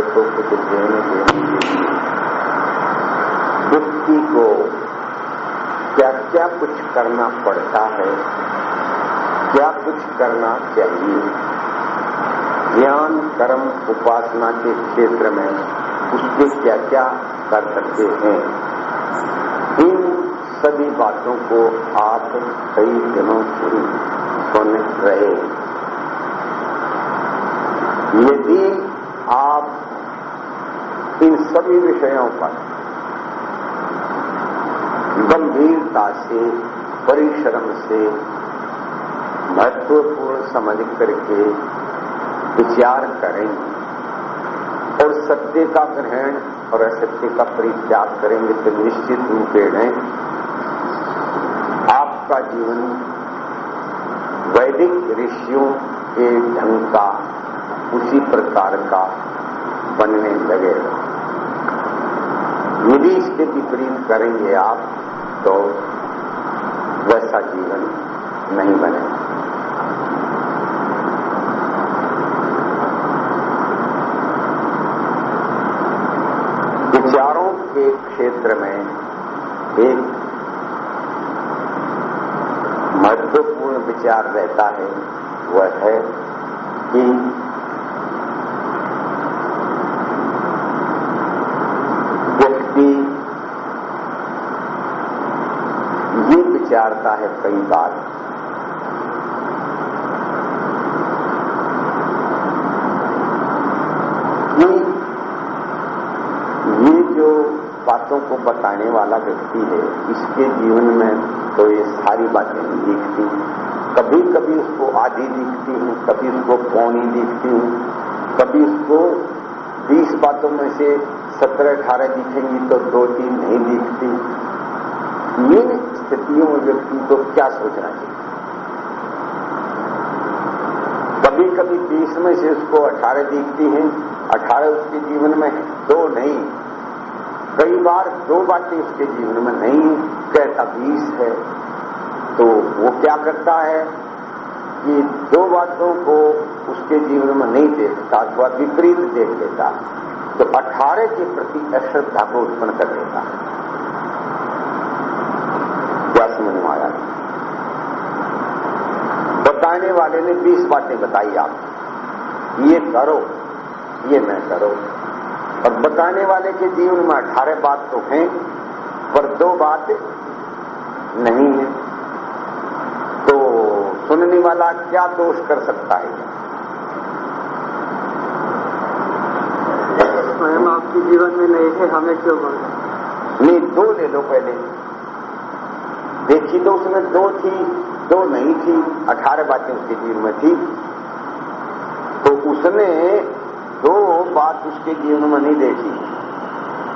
को कुछ देने देने के लिए व्यक्ति को क्या क्या कुछ करना पड़ता है, क्या कुछ करना चाहिए? ज्ञान, कर्म, उपासना के क्षेत्र में उसके क्या क्या कर सकते हैं? इन सभी बातों को आप कई दिनों से सुन रहे यदि आप इन सभी विषयों पर गंभीरता से, परिश्रम से, महत्वपूर्ण समझ करके विचार करें और सत्य का ग्रहण और असत्य का परित्याग करेंगे तो निश्चित रूपेण आपका जीवन वैदिक ऋषियों के ढंग का उसी प्रकार का बनने लगेगा यदि इसके विपरीत करेंगे आप तो वैसा जीवन नहीं बनेगा। विचारों के क्षेत्र में एक महत्वपूर्ण विचार रहता है, वह है कि व्यक्ति ये विचारता है कई बार। ये जो बातों को बताने वाला व्यक्ति है, इसके जीवन में तो ये सारी बातें दिखती। कभी कभी उसको आधी दिखती हूँ, कभी उसको पौनी दिखती हूँ, कभी उसको बीस बातों में से सत्रह अठारह दिखेंगी तो दो तीन नहीं दिखती। इन स्थितियों में व्यक्ति को क्या सोचना चाहिए? कभी कभी बीस में से उसको अठारह दिखती हैं, अठारह उसके जीवन में दो नहीं। कई बार दो बातें उसके जीवन में नहीं कहता बीस है तो वो क्या करता है? कि दो बातों को उसके जीवन में नहीं देखता, अथवा विपरीत देख लेता। तो अठारह के प्रति अश्रद्धा को उत्पन्न कर देता है क्या समझ में आया बताने वाले ने बीस बातें बताई आप। ये करो ये मैं करो। और बताने वाले के जीवन में अठारह बात तो हैं पर दो बात नहीं है। तो सुनने वाला क्या दोष कर सकता है? स्वयं आपके जीवन में नहीं है हमें क्यों बोल नहीं दो ले लो पहले। देखी तो उसमें दो थी। दो नहीं थी, अठारह बातें उसके जीवन में थी। तो उसने दो बात उसके जीवन में नहीं देखी।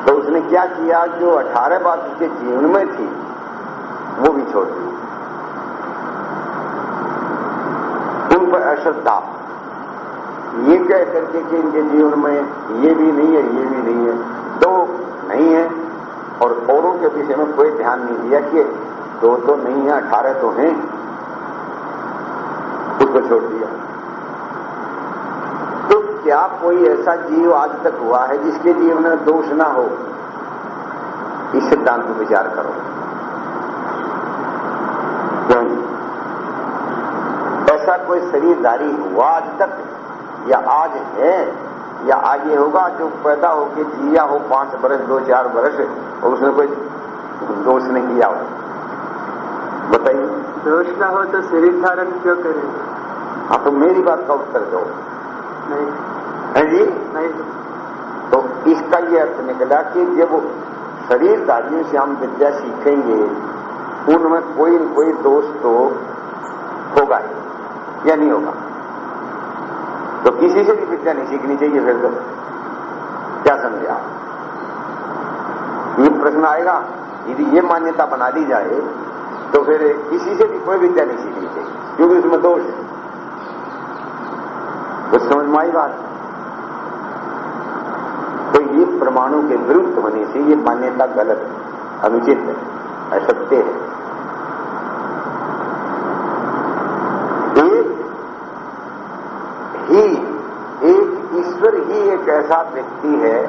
तो उसने क्या किया, जो अठारह बात उसके जीवन में थी, वो भी छोड़ दी। उन पर अश्रद्धा। ये कह करके कि इनके जीवन में ये भी नहीं है, ये भी नहीं है। दो नहीं है, और औरों के विषय में कोई ध्यान नहीं दिया कि दो तो नहीं है, अठारह तो हैं। उसको छोड़ दिया तो क्या कोई ऐसा जीव आज तक हुआ है जिसके जीवन में दोष ना हो? इस सिद्धांत में विचार करो। ऐसा कोई शरीरधारी हुआ आज तक? या आज है? या आगे होगा जो पैदा होके जिया हो पाँच बरस, दो चार बरस, और उसने कोई दोष नहीं किया हो? बताइए। दोष ना हो तो शरीर धारण क्यों करेंगे हाँ तो मेरी बात का उत्तर दो। नहीं। है जी? नहीं। तो इसका यह अर्थ निकला कि जब शरीरधारियों से हम विद्या सीखेंगे उनमें कोई न कोई दोष तो होगा ही या नहीं होगा? तो किसी से भी विद्या नहीं सीखनी चाहिए फिर तो। क्या समझे आप? ये प्रश्न आएगा यदि ये मान्यता बना दी जाए तो फिर किसी से भी कोई विद्या नहीं सीखनी चाहिए क्योंकि उसमें दोष है। तो समझ में आई बात? तो ये परमाणु के विरुद्ध होने से ये मान्यता गलत है, अनुचित है, असत्य है। एक ही, एक ईश्वर ही एक ऐसा व्यक्ति है,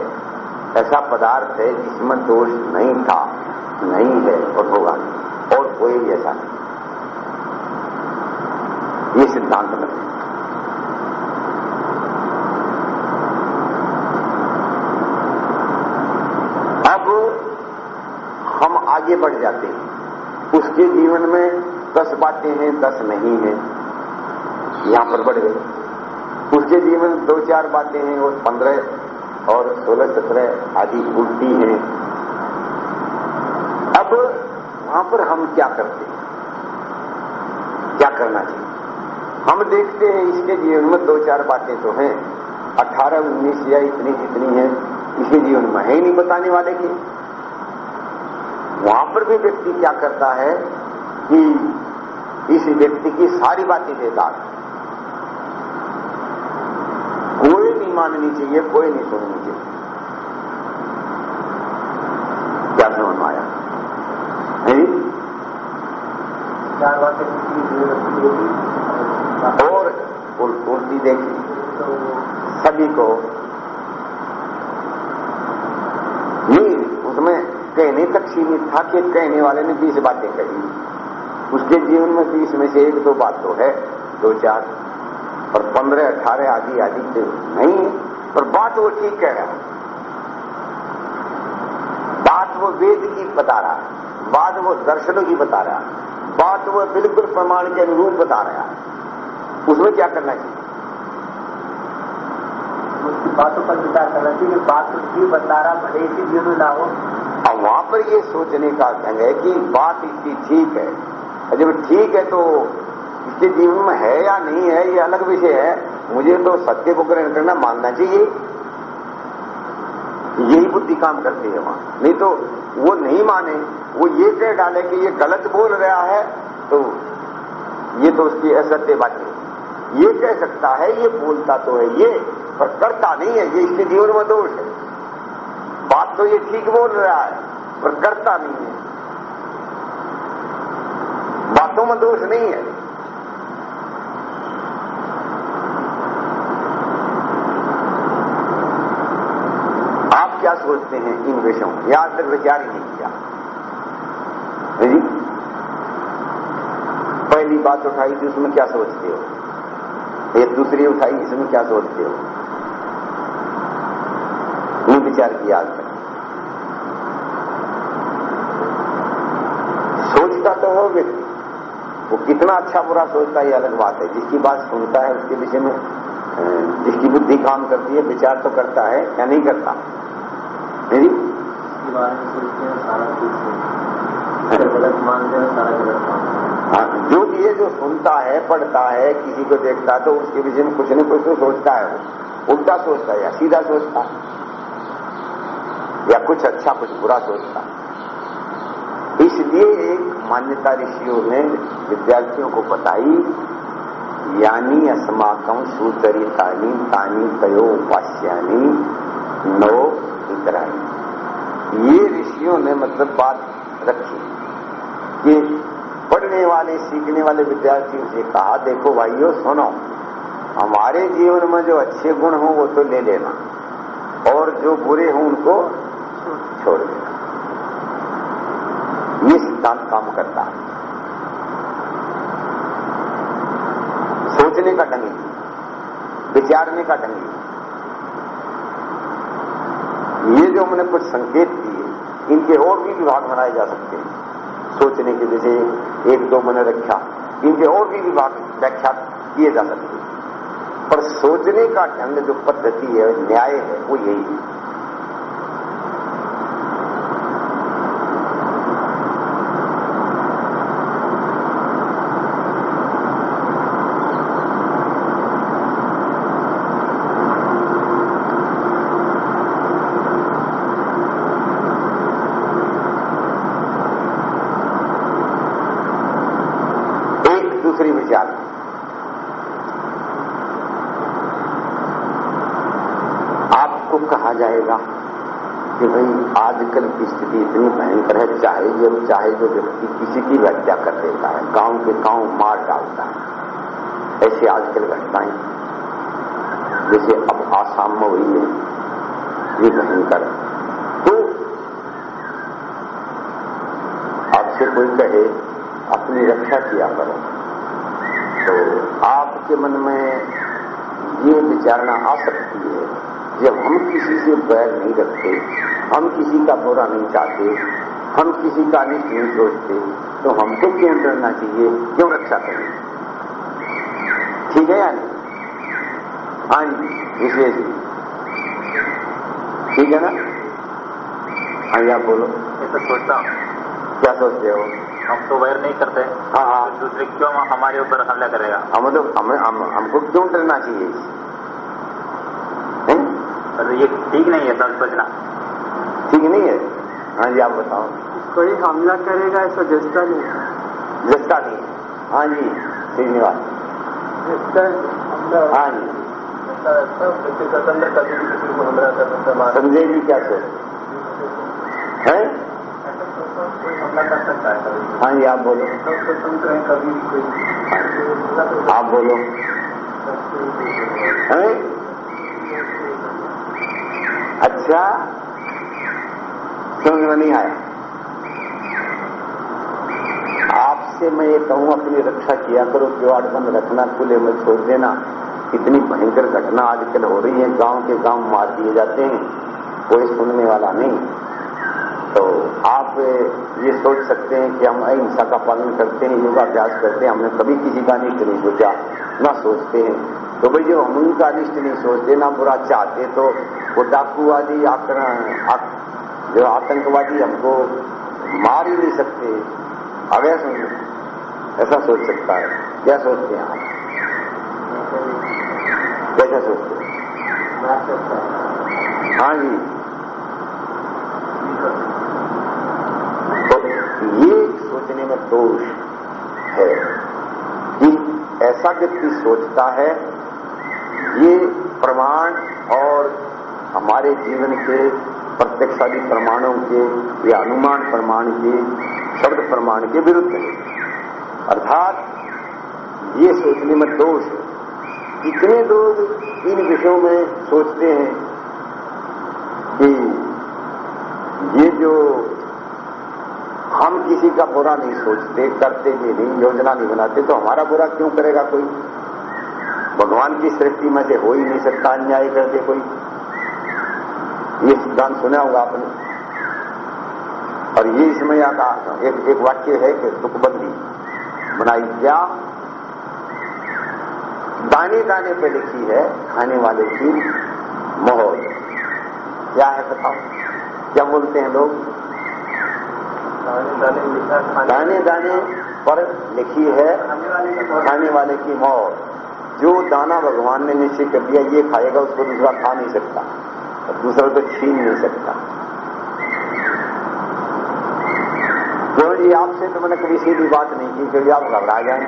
ऐसा पदार्थ है जिसमें दोष नहीं था, नहीं है, और होगा नहीं। कोई ऐसा। नहीं ये सिद्धांत में अब हम आगे बढ़ जाते हैं। उसके जीवन में दस बातें हैं, दस नहीं है। यहाँ पर बढ़ गए। उसके जीवन में दो चार बातें हैं और पंद्रह और सोलह सत्रह आदि उल्टी हैं। अब वहाँ पर हम क्या करते हैं? क्या करना चाहिए? हम देखते हैं इसके जीवन में दो चार बातें तो हैं। अठारह, उन्नीस या इतनी जितनी है इसके जीवन में है ही नहीं बताने वाले की। वहाँ पर भी व्यक्ति क्या करता है कि इस व्यक्ति की सारी बातें बेकार कोई नहीं माननी चाहिए, कोई नहीं सुननी चाहिए। क्या समझ में आया चार बातें और उल्टी देखी। सभी को। नहीं उसमें कहने तक सीमित था कि कहने वाले ने बीस बातें कही। उसके जीवन में बीस में से एक दो बात तो है, दो चार। और पंद्रह, अठारह आदि आदि से नहीं है पर बात वो ठीक कह रहा बात वो वेद की बता रहा बात वो दर्शनों की बता रहा है। बात वो बिल्कुल प्रमाण के अनुरूप बता रहा है। उसमें क्या करना चाहिए? उसकी बातों पर विचार करना चाहिए बात जी बता रहा भले इसी जीवन ना हो। अब वहाँ पर ये सोचने का ढंग है कि बात इसकी ठीक है। जब ठीक है तो इसके जीवन में है या नहीं है ये अलग विषय है। मुझे तो सत्य को ग्रहण करना मानना चाहिए। यही बुद्धि काम करती है वहाँ। नहीं तो वो नहीं माने, वो ये कह डाले कि ये गलत बोल रहा है तो ये तो उसकी असत्य बात ये कह सकता है, ये बोलता तो है ये, पर करता नहीं है, ये इसके जीवन में दोष है। बात तो ये ठीक बोल रहा है, पर करता नहीं है। बातों में दोष नहीं है आप क्या सोचते हैं इन विषयों में आज तक विचार ही नहीं किया। जी? पहली बात उठाई थी, उसमें क्या सोचते हो? एक दूसरी उठाई, इसमें क्या सोचते हो? नहीं विचार किया आज तक सोचता तो हो व्यक्ति। वो कितना अच्छा बुरा सोचता है, ये अलग बात है। जिसकी बात सुनता है, उसके विषय में जिसकी बुद्धि काम करती है, विचार तो करता है या नहीं करता? हैं, जो भी जो सुनता है, पढ़ता है, किसी को देखता है तो उसके विषय में कुछ न कुछ तो सोचता है वो। उल्टा सोचता है या सीधा सोचता है, या कुछ अच्छा कुछ बुरा सोचता है। इसलिए एक मान्यता ऋषियों ने विद्यार्थियों को बताई, यानी अस्माकम सुचरितानी तानी तयो उपास्यानी नो इतरानी ये ऋषियों ने मतलब बात रखी कि पढ़ने वाले, सीखने वाले विद्यार्थियों से कहा, देखो भाइयों, सुनो, हमारे जीवन में जो अच्छे गुण हो, वो तो ले लेना और जो बुरे हों, उनको छोड़ देना। ये सिद्धांत काम करता है। सोचने का ढंग विचारने का ढंग ये जो हमने कुछ संकेत दिए, इनके और भी विभाग बनाए जा सकते हैं। सोचने के जैसे एक दो मैंने रखा, इनके और भी विभाग व्याख्या किए जा सकते हैं। पर सोचने का ढंग, जो पद्धति है, न्याय है, वो यही है दूसरी विचार आपको कहा जाएगा कि भाई आजकल की स्थिति इतनी भयंकर है चाहे जो व्यक्ति किसी की हत्या कर देता है। गाँव के गाँव मार डालता है। ऐसी आजकल घटनाएँ। जैसे अब आसाम में हुई है। ये भयंकर तो आपसे कोई कहे, अपनी रक्षा किया करो। तो आपके मन में ये विचारणा आ सकती है, जब हम किसी से बैर नहीं रखते, हम किसी का बुरा नहीं चाहते हम किसी का भी नहीं सोचते तो हमको क्यों डरना चाहिए? क्यों रक्षा करें? ठीक है या नहीं? हाँ जी विशेष ठीक है ना? हाँ जी आप बोलो। ऐसा सोचता हूँ। क्या सोचते हो? हम तो वैर नहीं करते। हाँ हाँ। तो दूसरे क्यों हमारे ऊपर हमला करेगा? हम तो हम, हम, हमको क्यों डरना चाहिए? ये ठीक नहीं है सब सोचना। ठीक नहीं है? हाँ जी आप बताओ। कोई हमला करेगा ऐसा जस्ता नहीं। जस्ता नहीं। हाँ जी श्रीनिवास हाँ। जी। संजय जी क्या सोच है है? हाँ जी आप बोलो। आप बोलो। हैं? अच्छा। समझ में नहीं आया। आपसे मैं ये कहूँ, अपनी रक्षा किया करो किवाड़ बंद रखना, खुले में छोड़ देना। इतनी भयंकर घटना आजकल हो रही है, गाँव के गाँव मार दिए जाते हैं। कोई सुनने वाला नहीं। तो आप ये सोच सकते हैं कि हम अहिंसा का पालन करते हैं, योगाभ्यास करते हैं, हमने कभी किसी का नहीं सोचा, ना सोचते हैं। तो भाई जो हम उनका अनिष्ट नहीं सोचते, ना बुरा चाहते तो वो डाकूवादी आक्रमण जो आतंकवादी हमको मार ही नहीं सकते। अब ऐसा ऐसा सोच सकता है। क्या सोचते हैं आप? कैसा सोचते हैं? हाँ जी। तो ये सोचने में दोष है कि ऐसा व्यक्ति सोचता है, ये प्रमाण और हमारे जीवन के प्रत्यक्षादी प्रमाणों के या अनुमान प्रमाण के शब्द प्रमाण के विरुद्ध है। अर्थात, ये सोचने में दोष है। इतने लोग इन विषयों में सोचते हैं कि ये जो हम किसी का बुरा नहीं सोचते, करते भी नहीं, योजना नहीं बनाते तो हमारा बुरा क्यों करेगा कोई? भगवान की सृष्टि में से हो ही नहीं सकता अन्याय करके कोई। ये सिद्धांत सुना होगा आपने? और ये इसमें का एक, एक वाक्य है कि दुखबंदी। बनाई क्या? दाने दाने पे लिखी है खाने वाले की मोहर। क्या है बताओ? क्या बोलते हैं लोग? दाने दाने पर लिखी है खाने वाले की मौत जो दाना भगवान ने निश्चय कर दिया ये खाएगा उसको दूसरा खा नहीं सकता। दूसरा तो छीन नहीं सकता। जी, आपसे तो मैंने कभी सीधी बात नहीं की, क्योंकि आप घबरा जाए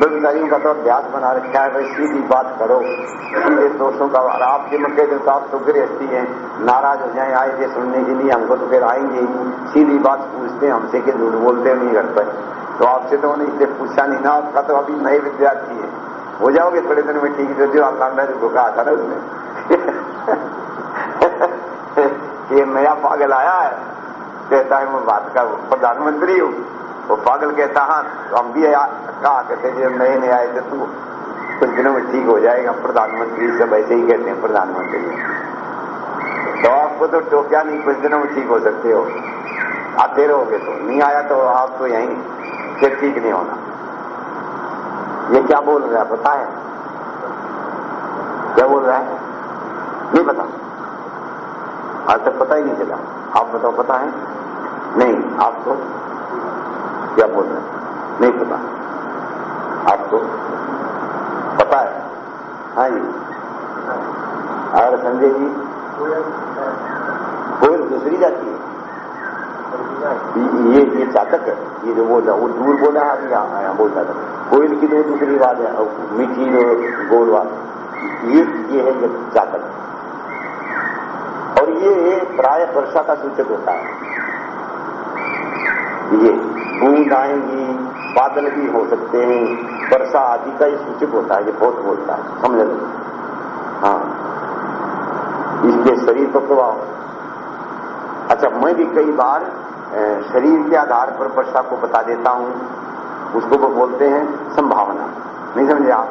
बेरोजगारियों का तो अभ्यास बना रखा है, भाई, सीधी बात करो। सीधे का और आपके मैं कह देता आप तो गृहस्थी हैं। नाराज़ हो जाए आए थे सुनने के लिए, हमको तो फिर आएँगे ही। सीधी बात पूछते हैं, हमसे कि झूठ बोलते नहीं घर पर। तो आपसे तो उन्हें इसलिए पूछा नहीं ना, आपका तो अभी नए विद्यार्थी है। हो जाओगे थोड़े दिन में, ठीक जो आप लांडा जी कहा था ना उसने। ये नया पागल आया है? कहता है, मैं बात का प्रधानमंत्री हूँ। वो पागल कहता हाँ तो हम भी कहा कहते जब नए नए आए थे, तू कुछ दिनों में ठीक हो जाएगा। प्रधानमंत्री सब ऐसे ही कहते हैं, प्रधानमंत्री। तो आपको तो टोकिया नहीं, कुछ दिनों में ठीक हो सकते हो। आते रहोगे तो। नहीं आया तो आप तो यहीं फिर ठीक नहीं होना। ये क्या बोल रहा है? पता है? क्या बोल रहा है? नहीं पता। आज तक पता ही नहीं चला। आप बताओ, पता है? नहीं, आपको क्या बोल रहे हैं? नहीं पता। आपको पता है? हाँ जी। और संजय जी कोयल दूसरी जाती है। ये ये चातक है। ये जो बोल रहा वो दूर बोला है अभी यहाँ यहाँ बोलता था कोयल की तो दूसरी बात है मीठी जो गोल बात ये ये है ये चातक और ये प्राय वर्षा का सूचक होता है। ये बूंद आएँगी बादल भी हो सकते हैं। वर्षा आदि का ये सूचक होता है, ये बहुत बोलता है, समझ? लो हाँ। इसके शरीर पर प्रभाव अच्छा मैं भी कई बार शरीर के आधार पर वर्षा को बता देता हूँ। उसको वो बोलते हैं संभावना। नहीं समझे आप?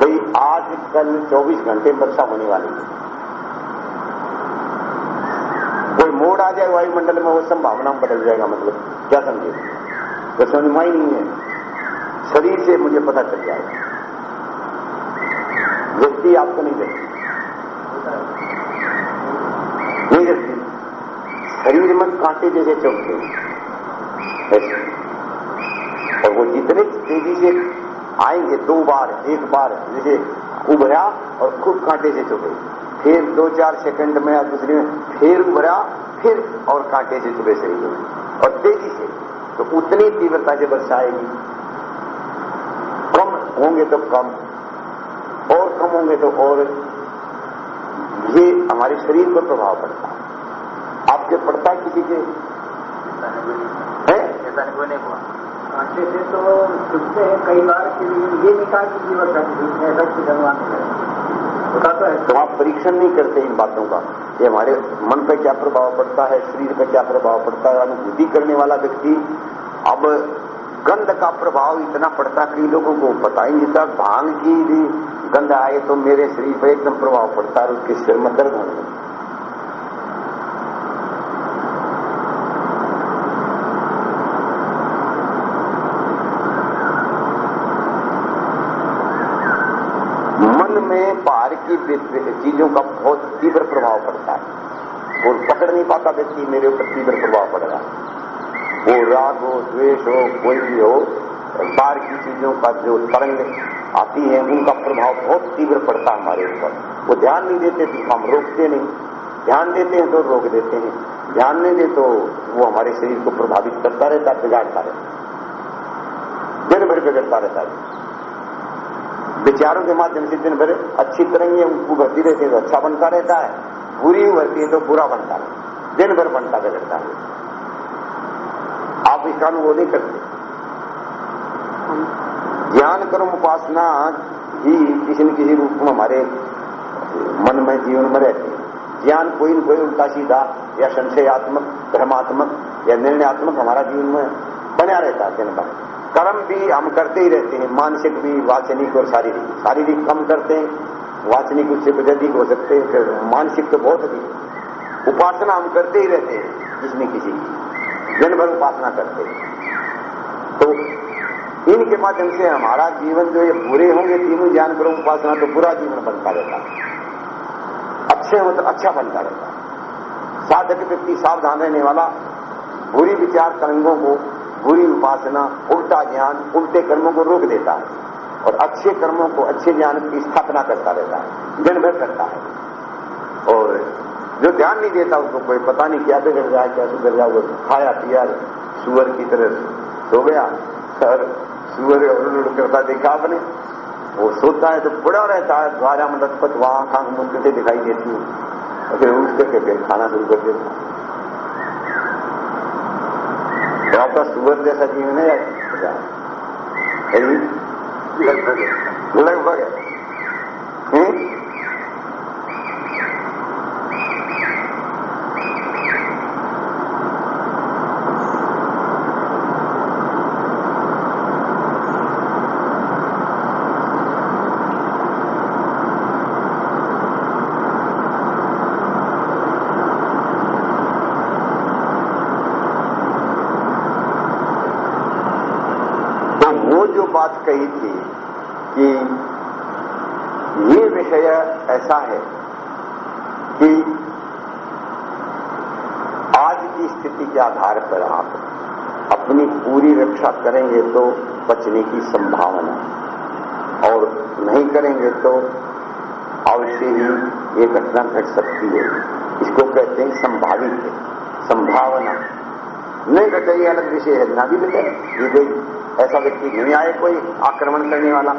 भाई आज कल 24 घंटे वर्षा होने वाली है कोई मोड़ आ जाए वायुमंडल में, वो संभावना बदल जाएगा मतलब क्या समझे? तो समझ में ही नहीं है। शरीर से मुझे पता चल जाएगा। व्यक्ति आपको नहीं देती नहीं देती शरीर में कांटे जैसे चौकते और वो जितने तेज़ी से आएँगे, दो बार, एक बार, जैसे उभरा और खूब कांटे से चुभे फिर दो चार सेकंड में या दूसरे में फिर उभरा फिर और कांटे से चुभे शरीर में और तेज़ी से तो उतनी तीव्रता से वर्षा आएगी कम होंगे तो कम और कम होंगे तो और ये हमारे शरीर पर प्रभाव पड़ता है आपके पड़ता है किसी के ऐसा नहीं हुआ अच्छे से तो हैं कई बार ये निकाल की जीवन का ऐसा कुछ भगवान तो है। तो आप परीक्षण नहीं करते इन बातों का ये हमारे मन पर क्या प्रभाव पड़ता है, शरीर पर क्या प्रभाव पड़ता है, अनुभूति करने वाला व्यक्ति। अब गंध का प्रभाव इतना पड़ता कई लोगों को पता ही नहीं था, भाँग की भी गंध आए तो मेरे शरीर पर एकदम प्रभाव पड़ता है उसके सिर में दर्द होने मन में बाहर की चीज़ों का बहुत तीव्र प्रभाव पड़ता है। और पकड़ नहीं पाता व्यक्ति मेरे ऊपर तीव्र प्रभाव पड़ रहा है। वो राग हो, द्वेष हो, कोई भी हो, बाहर की चीज़ों का जो तरंग आती है, उनका प्रभाव बहुत तीव्र पड़ता है हमारे ऊपर। वो ध्यान नहीं देते तो हम रोकते नहीं। ध्यान देते हैं तो रोक देते हैं। ध्यान नहीं दे तो वो हमारे शरीर को प्रभावित करता रहता बिगाड़ता रहता दिन भर बिगड़ता रहता है। विचारों के माध्यम से दिन भर अच्छी तरह उभरती रहती है तो अच्छा बनता रहता है। बुरी उभरती है तो बुरा बनता है। दिन भर बनता बिगड़ता है। आप इसका अनुभव नहीं करते। ज्ञान कर्म उपासना ही किसी न किसी रूप में हमारे मन में, जीवन में रहती है। ज्ञान कोई न कोई उल्टा सीधा, या संशयात्मक, भ्रमात्मक, या निर्णयात्मक हमारा जीवन में बना रहता है दिन भर। कर्म भी हम करते ही रहते हैं, मानसिक भी, वाचनिक और शारीरिक। शारीरिक कम करते हैं, वाचनिक उससे कुछ अधिक हो सकते हैं, फिर मानसिक तो बहुत अधिक। उपासना हम करते ही रहते हैं न किसी की दिन भर उपासना करते हैं। तो इनके माध्यम से हमारा जीवन जो ये बुरे होंगे, तीनों ज्ञान करो उपासना तो बुरा जीवन बनता रहता अच्छे हो तो अच्छा बनता रहता साधक व्यक्ति सावधान रहने वाला, बुरी विचार तरंगों को बुरी उपासना, उल्टा ज्ञान, उल्टे कर्मों को रोक देता है और अच्छे कर्मों को अच्छे ज्ञान की स्थापना करता रहता है दिन भर करता है। और जो ध्यान नहीं देता उसको कोई, पता नहीं क्या बिगड़ जाए क्या सुधर जाए वो खाया, पिया, सुअर की तरह सो गया, और सुअर उड़ करता देखा आपने? वो सोता है तो बुरा रहता है, द्वारा में लटपट वहाँ खान से दिखाई देती है। और फिर उठ करके फिर खाना शुरू कर देता तो आपका सुअर जैसा जीवन है। लगभग लगभग है बात कही थी कि ये विषय ऐसा है कि आज की स्थिति के आधार पर आप अपनी पूरी रक्षा करेंगे तो बचने की संभावना और नहीं करेंगे तो अवश्य ही ये घटना घट सकती है। इसको कहते हैं संभावित है, संभावना। नहीं घटे अलग विषय है, ना भी घटे ये कोई ऐसा व्यक्ति नहीं आए कोई आक्रमण करने वाला।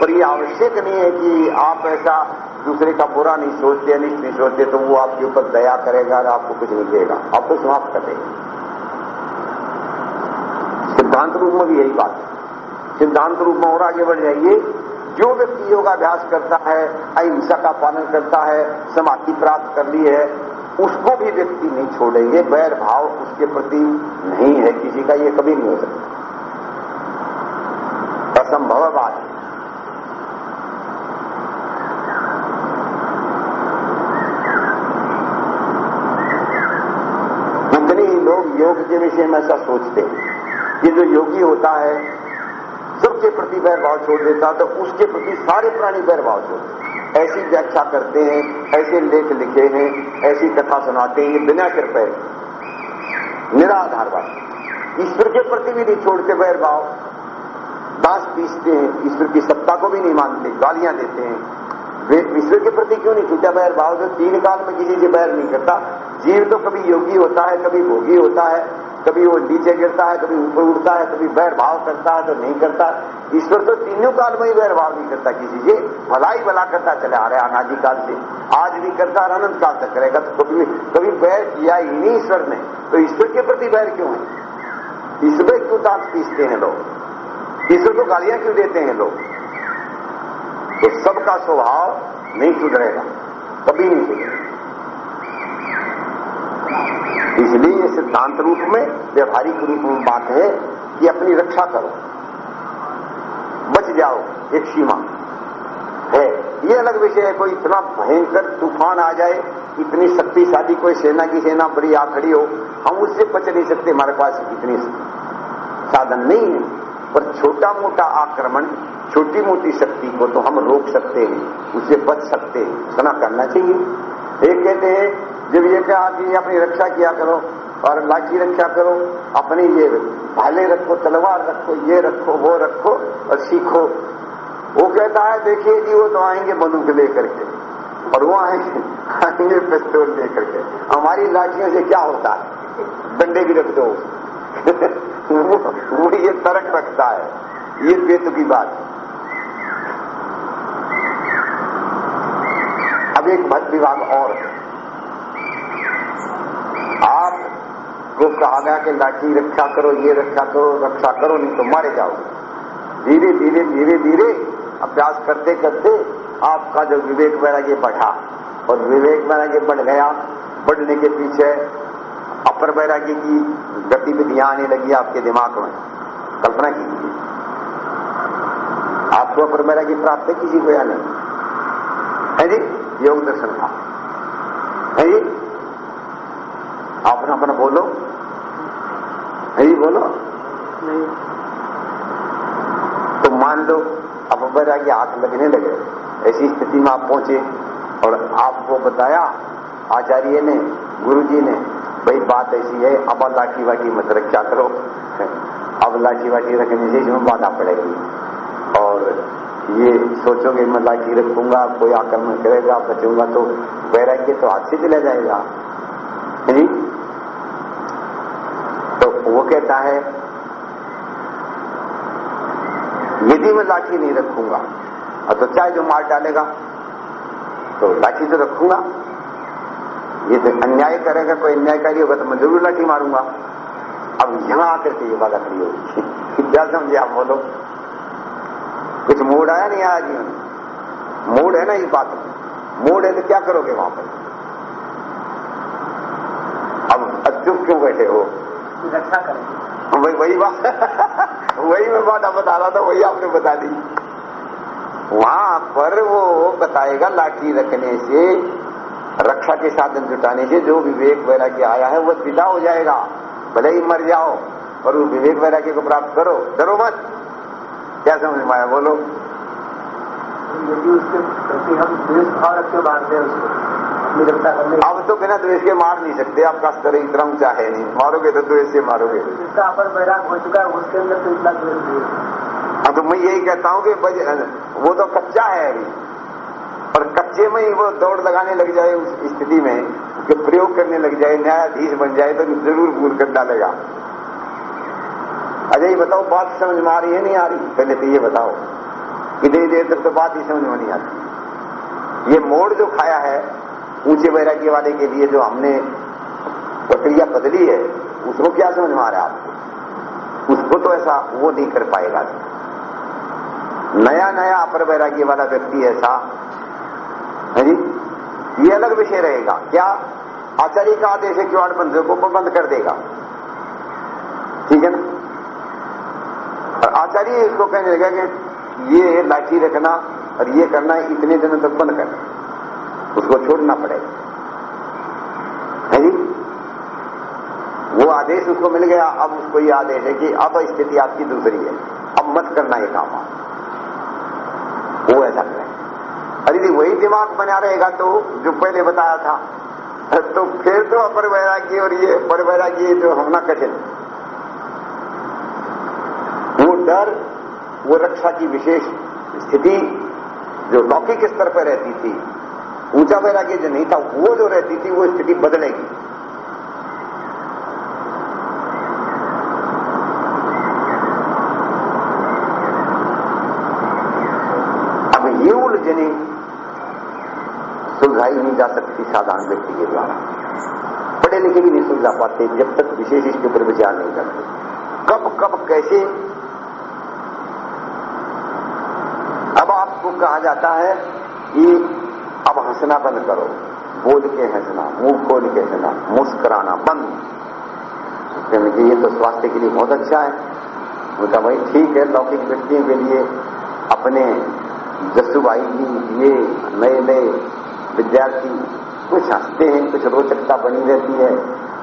पर यह आवश्यक नहीं है कि आप ऐसा दूसरे का बुरा नहीं सोचते, अनिष्ट नहीं सोचते तो वो आपके ऊपर दया करेगा और आपको कुछ नहीं देगा। आपको समाप्त कर देगा। सिद्धांत रूप में भी यही बात है। सिद्धांत रूप में और आगे बढ़ जाइए। जो व्यक्ति योगाभ्यास करता है, अहिंसा का पालन करता है, समाधि प्राप्त कर ली है, उसको भी व्यक्ति नहीं छोड़ेंगे। वैर भाव उसके प्रति नहीं है, किसी का ये कभी नहीं हो सकता। असंभव बात है कितने ही लोग योग के विषय में ऐसा सोचते हैं। कि जो योगी होता है, सबके प्रति वैरभाव छोड़ देता तो उसके प्रति सारे प्राणी वैरभाव छोड़ ऐसी व्याख्या करते हैं, ऐसे लेख लिखे हैं, ऐसी कथा सुनाते हैं, बिना कृपय निराधार बात ईश्वर के प्रति भी नहीं छोड़ते वैरभाव दास पीसते हैं, ईश्वर की सत्ता को भी नहीं मानते, गालियाँ देते हैं। वे ईश्वर के प्रति क्यों नहीं छूटा? बैर भाव जो तीन काल में किसी से बैर नहीं करता। जीव तो कभी योगी होता है, कभी भोगी होता है, कभी वो नीचे गिरता है, कभी ऊपर उड़ता है, कभी बैर भाव करता है तो नहीं करता। ईश्वर तो तीनों काल में ही बैर भाव नहीं करता किसी से। भलाई भला करता चले आ रहे अनादि काल से। आज भी करता और अनंत काल तक करेगा। तो कभी कभी बैर किया ही नहीं ईश्वर ने। तो ईश्वर के प्रति बैर क्यों है? ईश्वर क्यों दांत पीसते हैं लोग? ईश्वर को गालियाँ क्यों देते हैं लोग? तो सबका स्वभाव नहीं सुधरेगा, कभी नहीं सुधरेगा। इसलिए ये सिद्धांत रूप में, व्यवहारिक रूप में बात है कि अपनी रक्षा करो। बच जाओ, एक सीमा है। ये अलग विषय है, कोई इतना भयंकर तूफ़ान आ जाए, इतनी शक्तिशाली कोई सेना की सेना बड़ी आ खड़ी हो, हम उससे बच नहीं सकते, हमारे पास इतनी साधन नहीं है। पर छोटा मोटा आक्रमण छोटी मोटी शक्ति को तो हम रोक सकते हैं, उससे बच सकते हैं इतना करना चाहिए। एक कहते हैं, जब ये कहा कि अपनी रक्षा किया करो और लाठी रक्षा करो, अपने ये भाले रखो, तलवार रखो, ये रखो, वो रखो और सीखो। वो कहता है, देखिए जी, वो तो आएँगे बंदूक लेकर के और वो आएँगे आएँगे पिस्तौल लेकर के। हमारी लाठियों से क्या होता है? डंडे भी रख दो। वो, ये तर्क रखता है। ये बेतु की बात। अब एक भक्त विभाग और है। आप को कहा गया कि लाठी रक्षा करो ये रक्षा करो रक्षा करो नहीं तो मारे जाओ धीरे धीरे धीरे धीरे अभ्यास करते करते आपका जो विवेक वैराग्य बढ़ा। और विवेक वैराग्य बढ़ गया। बढ़ने के पीछे अपर वैराग्य की गतिविधियाँ आने लगी आपके दिमाग में कल्पना कीजिए। आपको अपर वैराग्य प्राप्त है किसी को या नहीं? है जी? योग दर्शन का। है जी? अपना अपना बोलो। है जी बोलो। नहीं। तो मान लो अब मेरा की हाथ लगने लगे। ऐसी स्थिति में आप पहुँचे और आपको बताया आचार्य ने गुरुजी ने भाई, बात ऐसी है, अब लाठी वाठी मत रक्षा करो। अब लाठी वाठी रखने से इसमें बाधा पड़ेगी। और ये सोचोगे, मैं लाठी रखूँगा, कोई आक्रमण करेगा बचूँगा तो वैराग्य तो हाथ से चला जाएगा। जी? तो वो कहता है यदि मैं लाठी नहीं रखूँगा। तो चाहे जो मार डालेगा तो लाठी तो रखूँगा। ये तो अन्याय करेगा कोई अन्यायकारी होगा तो मैं ज़रूर लाठी मारूँगा। अब यहाँ आकर के ये बात खड़ी होगी क्या समझे आप बोलो? कुछ मूड आया नहीं आया जीवन? मूड है ना इस बात? में मूड है तो क्या करोगे वहाँ पर? अब चुप क्यों बैठे हो? रक्षा करें। वही वही बात। वही मैं बात बता रहा था वही आपने बता दी। वहाँ पर वो बताएगा लाठी रखने से रक्षा के साधन जुटाने से जो विवेक वैराग्य आया है वो विदा हो जाएगा। भले ही मर जाओ और उस विवेक वैराग्य को प्राप्त करो। डरो मत। क्या समझ में आया? बोलो। यदि उसके प्रति हम द्वेष भाव रख के हैं उसको करने अब तो बिना द्वेष के मार नहीं सकते। आपका स्तर इतना ऊँचा है नहीं। मारोगे तो द्वेष से मारोगे। जिसका अपन बैराग हो चुका है उसके अंदर तो इतना द्वेष नहीं हाँ। तो मैं यही कहता हूँ कि वो तो कच्चा है अभी। और कच्चे में ही वो दौड़ लगाने लग जाए उस स्थिति में, जो प्रयोग करने लग जाए, न्यायाधीश बन जाए तो ज़रूर भूल कर डालेगा। अजय बताओ, बात समझ में आ रही है नहीं आ रही? पहले तो ये बताओ इतनी देर तक तो बात ही समझ में नहीं आती। ये मोड़ जो खाया है, ऊँचे वैराग्य वाले के लिए जो हमने प्रक्रिया बदली है, उसको क्या समझ में आ रहा है आपको? उसको तो ऐसा वो नहीं कर पाएगा। नया नया अपर वैराग्य वाला व्यक्ति ऐसा जी? ये अलग विषय रहेगा। क्या? आचार्य का आदेश है कि किवाड़ बंद को बंद कर देगा। ठीक है ना? और आचार्य इसको कहने लगा कि ये लाठी रखना और ये करना इतने दिनों तक बंद करना। उसको छोड़ना पड़ेगा। है जी? वो आदेश उसको मिल गया। अब उसको ये आदेश है कि अब स्थिति आपकी दूसरी है। अब मत करना ये काम। आप वो ऐसा अरे यदि वही दिमाग बना रहेगा तो जो पहले बताया था तो फिर तो अपर वैराग्य और ये पर वैराग्य जो होना कठिन। वो डर, वो रक्षा की विशेष स्थिति जो लौकिक स्तर पर रहती थी, ऊँचा वैराग्य जो नहीं था, वो जो रहती थी, वो स्थिति बदलेगी अब ये उलझने सुलझाई नहीं जा सकती साधारण व्यक्ति के द्वारा। पढ़े लिखे भी नहीं सुलझा पाते, जब तक विशेष इसके ऊपर विचार नहीं करते। कब कब, कैसे? अब आपको कहा जाता है कि अब हंसना बंद करो। बोल के हंसना, मुँह खोल के हंसना, मुस्कुराना बंद। कहने कि ये तो स्वास्थ्य के लिए बहुत अच्छा है। उनका भाई, ठीक है, लौकिक व्यक्तियों के लिए अपने जसुभाई जी ये नए नए विद्यार्थी कुछ हँसते हैं, कुछ रोचकता बनी रहती है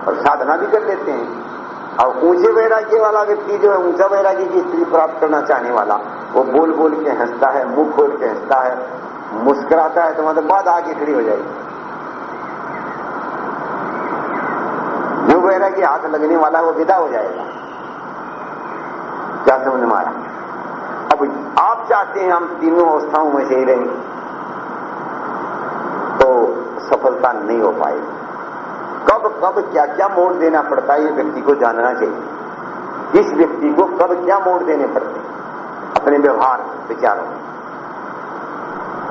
और साधना भी कर लेते हैं। और ऊँचे वैराग्य वाला व्यक्ति जो है, ऊँचा वैराग्य की स्त्री प्राप्त करना चाहने वाला, वो बोल बोल के हंसता है, मुँह खोल के हंसता है, मुस्कुराता है तो मतलब बात आगे खड़ी हो जाएगी। जो वैराग्य हाथ लगने वाला है, वो विदा हो जाएगा। क्या समझ में आया अब आप चाहते हैं, हम तीनों अवस्थाओं में से ही। रहेंगे सफलता नहीं हो पाएगी कब कब क्या क्या मोड़ देना पड़ता है ये व्यक्ति को जानना चाहिए। इस व्यक्ति को कब क्या मोड़ देने पड़ते अपने व्यवहार, विचारों। में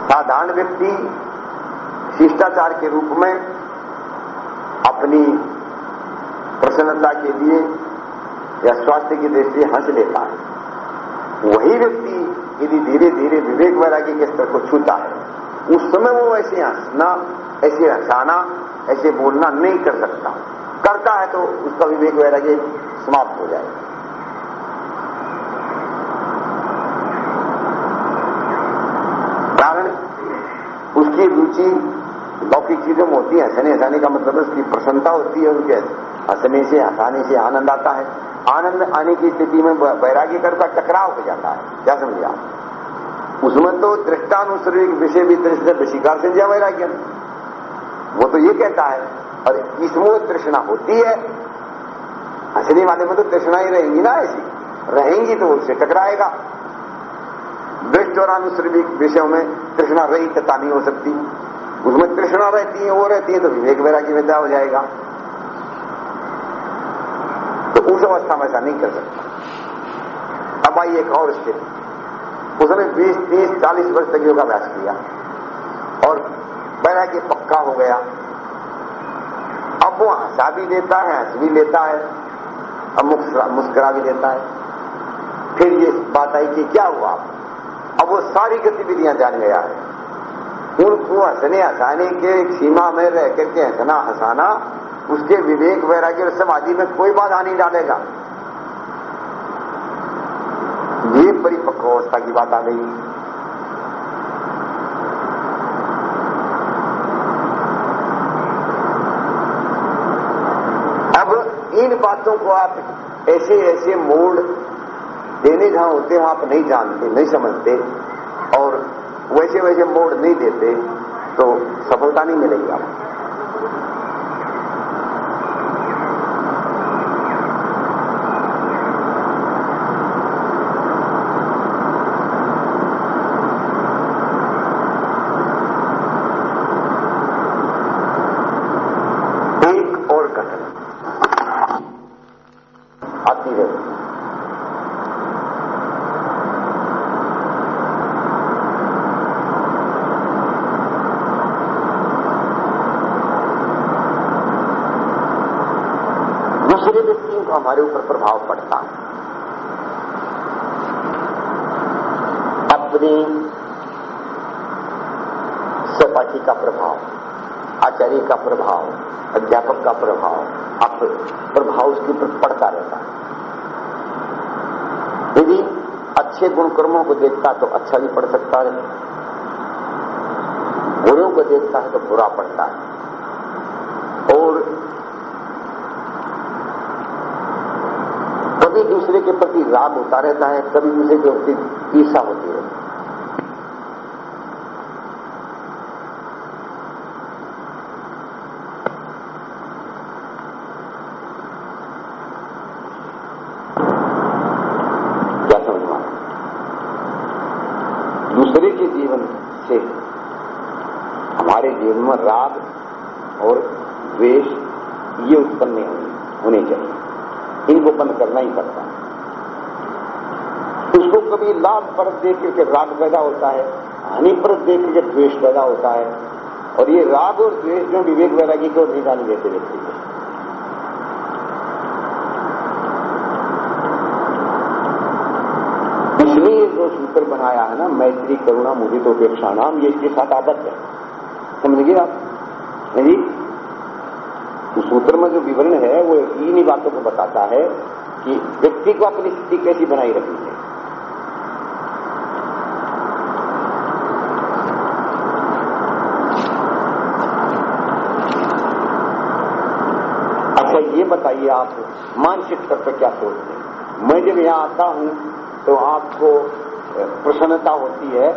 साधारण व्यक्ति शिष्टाचार के रूप में अपनी प्रसन्नता के लिए या स्वास्थ्य की दृष्टि हंस लेता है। वही व्यक्ति यदि धीरे धीरे विवेक वैराग्य के स्तर को छूता है, उस समय वो ऐसे हंसना ऐसे हंसाना, ऐसे बोलना नहीं कर सकता। करता है तो उसका विवेक वैराग्य समाप्त हो जाएगा कारण, उसकी रुचि, लौकिक चीज़ों में होती है। हंसने, हंसाने का मतलब उसकी प्रसन्नता होती है उनके। हंसने से, हंसाने से आनंद आता है। आनंद आने की स्थिति में वैराग्य करता टकराव हो जाता है। क्या समझिए आप? उसमें तो दृष्टानुसरी विषय भी दृष्टि से दिया वैराग्य। वो तो ये कहता है और इसमें तृष्णा होती है। हंसने वाले में तो तृष्णा ही रहेंगी ना ऐसी। रहेंगी तो उससे टकराएगा। दृष्ट और अनुश्री विषयों में तृष्णा रही तथा नहीं हो सकती। उसमें तृष्णा रहती है वो रहती है तो विवेक वैराग्य विद्या हो जाएगा। तो उस अवस्था में ऐसा नहीं कर सकता। अब आई एक और स्थिति। उसने 20, 30, 40 वर्ष तक योगाभ्यास किया और वैराग्य पक्का हो गया। अब वो हंसा भी लेता है, हंस भी लेता है, अब मुस्करा भी लेता है। फिर ये बात आई कि क्या हुआ? अब वो सारी गतिविधियाँ जान गया है। उनको हंसने, हंसाने के सीमा में रह करके हंसना, हंसाना, उसके विवेक, वैराग्य और समाधि में कोई बाधा नहीं डालेगा। ये परिपक्व अवस्था की बात आ गई अब इन बातों को आप ऐसे ऐसे मोड़ देने जहाँ होते हैं, आप नहीं जानते, नहीं समझते, और वैसे वैसे मोड़ नहीं देते तो सफलता नहीं मिलेगी आपको एक और घटना आती है उनका हमारे ऊपर प्रभाव पड़ता। है अपनी सहपाठी का प्रभाव, आचार्य का प्रभाव, अध्यापक का प्रभाव अब प्रभाव उसके ऊपर पड़ता रहता। है यदि अच्छे गुणकर्मों को देखता तो अच्छा भी पड़ सकता है। बुरों को देखता है तो बुरा पड़ता है और कभी दूसरे के प्रति राग होता रहता है कभी दूसरे के प्रति ईर्षा होती है क्या समझ दूसरे के जीवन से हमारे जीवन में राग और द्वेष ये उत्पन्न नहीं होने होने चाहिए इनको बंद करना ही पड़ता है उसको लाभ देख करके राग पैदा होता है, हानि पर देख करके द्वेष पैदा होता है। और ये राग और द्वेष में विवेक वैरागी को डाली देते व्यक्ति को। इसलिए जो सूत्र बनाया है ना, मैत्री, करुणा मुदित उपेक्षा, नाम, ये इसके साथ आदत है। समझिए आप? नहीं? उस सूत्र में जो विवरण है, वो इन्हीं बातों को बताता है कि व्यक्ति को अपनी स्थिति कैसी बनाई रखनी है। अच्छा ये बताइए आप मानसिक स्तर पर क्या सोचते हैं? मैं जब यहाँ आता हूँ तो आपको प्रसन्नता होती है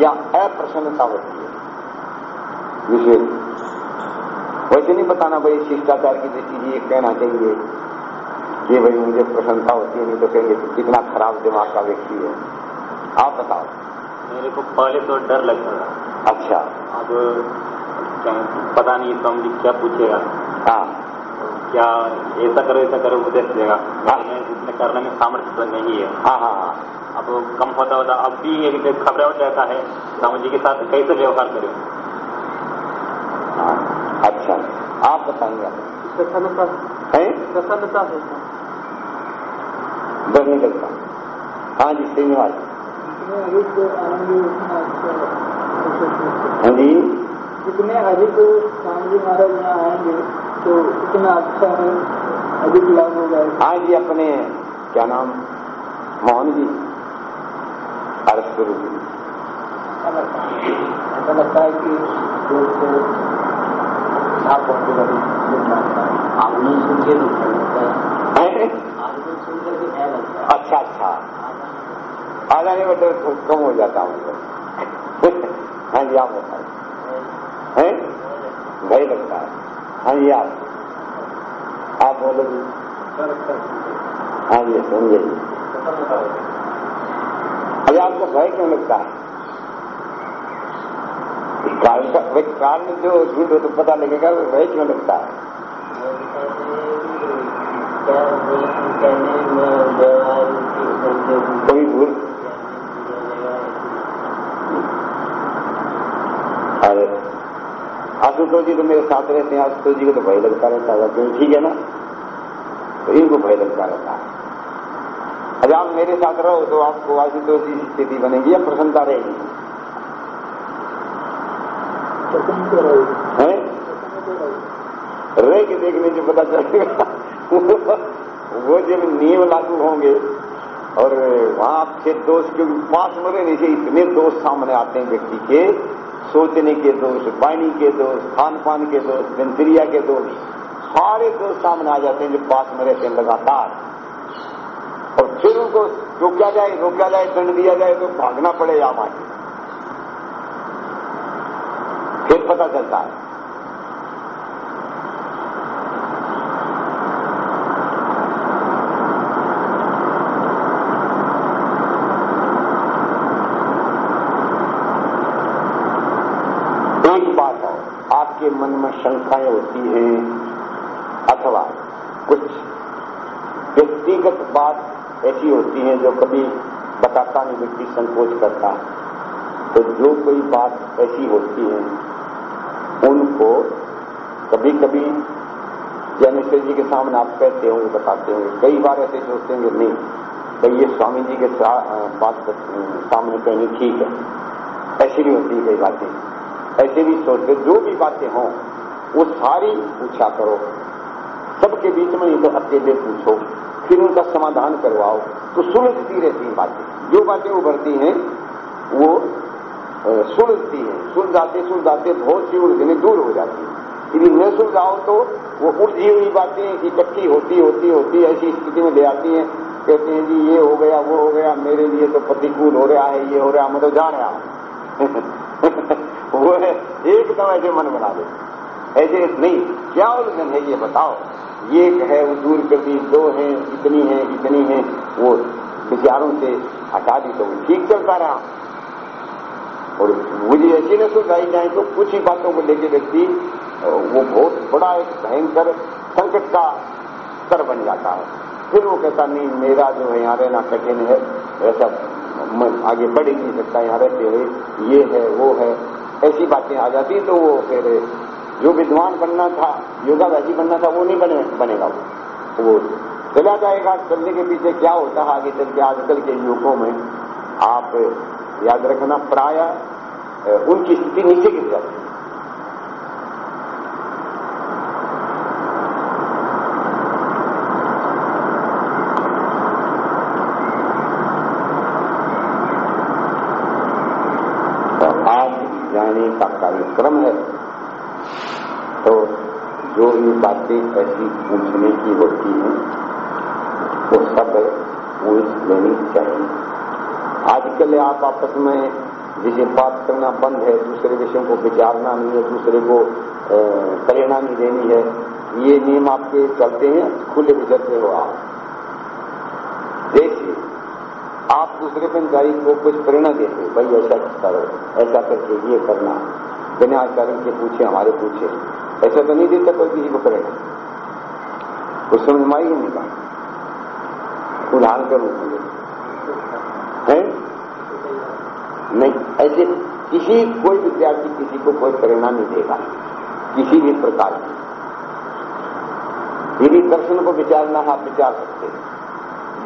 या अप्रसन्नता होती है? विशेष। वैसे नहीं बताना भाई शिष्टाचार की दृष्टि ये कहना चाहिए कि भाई मुझे प्रसन्नता होती है नहीं तो कहेंगे कितना खराब दिमाग का व्यक्ति है। आप बताओ। मेरे को पहले तो डर लगता था। अच्छा। अब पता नहीं स्वामी जी क्या पूछेगा। हाँ। क्या ऐसा करो ऐसा करो मुझे देगा हाँ। मैं इसमें करने में सामर्थ्य तो नहीं है। हाँ हाँ हाँ। अब कम होता होता अब भी एक खबरें रहता है स्वामी जी के साथ कैसे व्यवहार करें? हाँ, अच्छा। आप बताएँगे प्रसन्नता। हैं? प्रसन्नता है। डर नहीं लगता हाँ जी श्रीनिवास। जितने अच्छा हाँ। जी। जितने अधिक स्वामी जी महाराज यहाँ आएँगे। तो इतना अच्छा है अधिक लाभ होगा हाँ जी अपने क्या नाम? मोहन जी अरस गुरु जी। ऐसा लगता है कि आप सुन है। हैं? है। अच्छा अच्छा। आ जाने में डर थोड़ा कम हो जाता हूँ हाँ जी आप बताइए। हैं। भय लगता है। हाँ जी, आप। आप बोलो जी हाँ जी, समझे। जी अरे, आपको भय क्यों लगता है? इस कारण का भाई, कारण जो झूठ हो तो पता लगेगा, वो भय क्यों लगता है? में कोई भूल? अरे। आशुतोष जी तो मेरे साथ रहते हैं आशुतोष जी को तो भय लगता रहता है क्यों ठीक है ना तो इनको भय लगता रहता है। अगर आप मेरे साथ रहो तो आपको आशुतोष जी की स्थिति बनेगी या प्रसन्नता रहेगी? है? रह के देखने से पता चलेगा। वो जब नियम लागू होंगे और वहाँ आपके दोष के पास में रहने से इतने दोष सामने आते हैं व्यक्ति के सोचने के दोष, वाणी के दोष खान पान के दोष, दिनचर्या के दोष, सारे दोष सामने आ जाते हैं जो पास में रहते हैं लगातार। और फिर उनको रोका जाए रोका जाए, दंड दिया जाए तो भागना पड़ेगा आवाज़। फिर पता चलता है एक बात और आपके मन में शंकाएँ होती हैं, अथवा कुछ व्यक्तिगत बात ऐसी होती है जो कभी बताता नहीं, व्यक्ति संकोच करता है। तो जो कोई बात ऐसी होती है, उनको कभी कभी ज्ञानेश्वर जी के सामने आप कहते होंगे, बताते होंगे। कई बार ऐसे सोचते होंगे, नहीं, भाई ये स्वामी जी के बात सामने कहनी ठीक है। ऐसी भी होती है कई बातें। ऐसे भी सोचते जो भी बातें हों वो सारी पूछा करो। सबके बीच में ही तो अकेले पूछो, फिर उनका समाधान करवाओ। तो सुलझती रहती हैं बातें। जो बातें उभरती हैं, वो सुलझती हैं। सुलझाते सुलझाते बहुत सी उलझने दूर हो जाती हैं। यदि न सुलझाओ तो वो उलझी हुई बातें इकट्ठी होती होती होती, ऐसी स्थिति में ले आती हैं। कहते हैं, जी, ये हो गया, वो हो गया, मेरे लिए तो प्रतिकूल हो रहा है, ये हो रहा मैं तो जा रहा हूँ। वो है, एकदम ऐसे मन बना दे ऐसे नहीं। क्या उलझन है ये बताओ? ये है दूर कर दी दो है, इतनी है इतनी है। वो विचारों से हटा दी तो ठीक चलता रहा। और मुझे ऐसी न सुझाई जाए तो कुछ ही बातों को लेके व्यक्ति वो बहुत बड़ा एक भयंकर संकट का स्तर बन जाता है। फिर वो कहता, नहीं, मेरा जो है यहाँ रहना कठिन है। ऐसा मन आगे बढ़ ही नहीं सकता। यहाँ रहते हुए ये है, वो है। ऐसी बातें आ जाती तो वो फिर जो विद्वान बनना था योगाव्यासी बनना था, वो नहीं बने, बनेगा वो। वो चला जाएगा, चलने के पीछे क्या होता है आगे चल के आजकल के युवकों में? आप याद रखना, प्राय उनकी स्थिति नीचे गिर जाती है। जाने का कार्यक्रम है। तो जो ये बातें ऐसी पूछने की होती हैं, वो सब पूछ लेनी चाहिए। आजकल आप आपस में जिसे बात करना बंद है, दूसरे विषयों को विचारना नहीं है, दूसरे को प्रेरणा नहीं देनी है। ये नियम आपके चलते हैं, खुले विचरते हो आप। देखिए, आप दूसरे कर्मचारी को कुछ प्रेरणा देते भाई ऐसा करो ऐसा करके ये करना। बिना आचार्य के पूछे, हमारे पूछे। ऐसा तो नहीं देता, कोई किसी को प्रेरणा कुछ समझ में आई नहीं का उदाहरण करूँ है? नहीं, ऐसे किसी, कोई विद्यार्थी किसी को कोई प्रेरणा नहीं देगा, किसी भी प्रकार की। यदि दर्शन को विचारना है, आप विचार सकते हैं।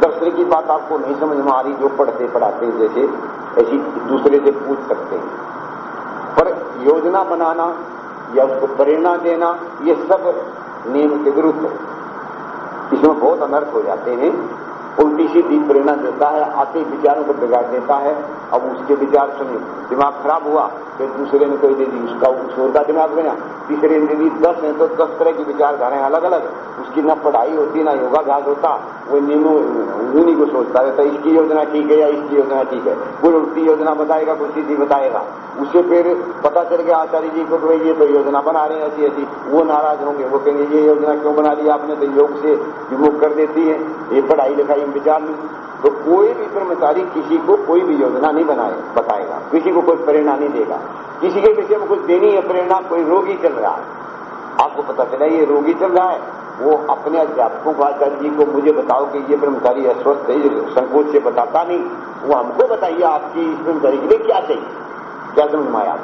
दर्शन की बात आपको नहीं समझ में आ रही, जो पढ़ते पढ़ाते जैसे ऐसी दूसरे से पूछ सकते हैं। पर योजना बनाना या उसको प्रेरणा देना, ये सब नियम के विरुद्ध है। इसमें बहुत अनर्थ हो जाते हैं। उल्टी सीधी प्रेरणा देता है, आते विचारों को बिगाड़ देता है। अब उसके विचार सुने दिमाग खराब हुआ, फिर दूसरे ने कोई दे दी, उसका उसोर का दिमाग बना। तीसरे ने दे दी, दस है तो दस तरह की विचारधाराएँ अलग अलग उसकी ना पढ़ाई होती, ना योगाभ्यास होता, वो नीमो उन्हीं को सोचता रहता, इसकी योजना ठीक है या इसकी योजना ठीक है। कोई उल्टी योजना बताएगा, कोई सीधी बताएगा। उससे फिर पता चल गया, आचार्य जी को भाई ये तो योजना बना रहे हैं ऐसी ऐसी वो नाराज़ होंगे, वो कहेंगे, ये योजना क्यों बना दी आपने? तो योग से विमुख कर देती है। ये पढ़ाई लिखाई विचार नहीं। तो कोई भी कर्मचारी किसी को कोई भी योजना नहीं बनाए, बताएगा। किसी को कोई प्रेरणा नहीं देगा। किसी के विषय में कुछ देनी है प्रेरणा, कोई रोगी चल रहा है। आपको पता चला ये रोगी चल रहा है। वो अपने अध्यापकों को आचार्य जी को मुझे बताओ कि ये ब्रह्मचारी अस्वस्थ है संकोच से बताता नहीं। वो हमको बताइए आपकी इस ब्रह्मचारी के लिए क्या चाहिए। क्या समझ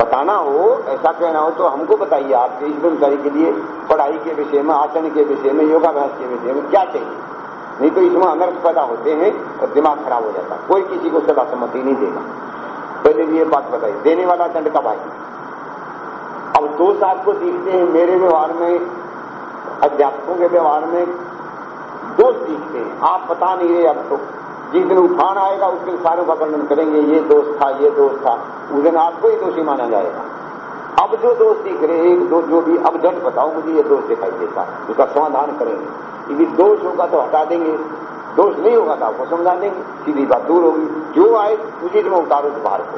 बताना हो, ऐसा कहना हो तो हमको बताइए आपके इस ब्रह्मचारी के लिए पढ़ाई के विषय में, आचरण के विषय में, योगाभ्यास के विषय में क्या चाहिए? नहीं तो इसमें अनर्थ पैदा होते हैं और दिमाग खराब हो जाता है। कोई किसी को सदा सम्मति नहीं देगा। पहले ये बात बताई, देने वाला दंड का भाई अब दोष आपको दिखते हैं, मेरे व्यवहार में, अध्यापकों के व्यवहार में दोष दिखते हैं। आप बता नहीं रहे अब तो। जिस दिन उठान आएगा, उस दिन सारों का वर्णन करेंगे, ये दोष था, ये दोष था। उस दिन आपको ही दोषी माना जाएगा। अब जो दोष दिख रहे एक दो जो भी, अब झट बताओ मुझे, ये दोष दिखाई देता है। उसका समाधान करेंगे। यदि दोष होगा तो हटा देंगे। दोष नहीं होगा तो आपको समझा देंगे। सीधी बात दूर होगी। जो आए, उसी दिन उतारो बाहर को।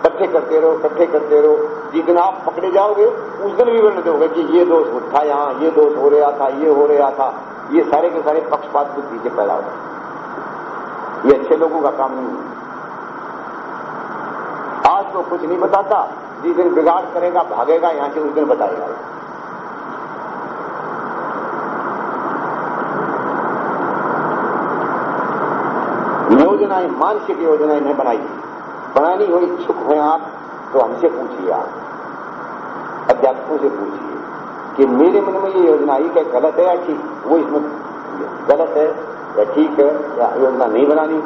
इकट्ठे करते रहो, इकट्ठे करते रहो। जिस दिन आप पकड़े जाओगे, उस दिन भी वर्णन दोगे कि ये दोष था यहाँ, ये दोष हो रहा था, ये हो रहा था। ये सारे के सारे पक्षपात के पीछे पैदा हो। ये अच्छे लोगों का काम नहीं है। आज तो कुछ नहीं बताता। जिस दिन बिगाड़ करेगा, भागेगा, यहाँ से उस दिन बताएगा। योजनाएँ मानसिक योजनाएँ नहीं बनाई। बनानी हो इच्छुक हैं आप तो हमसे पूछिए आप। अध्यापकों से पूछिए कि मेरे मन में ये योजना आई क्या गलत है या ठीक? वो इसमें गलत है या ठीक है या योजना नहीं बनानी?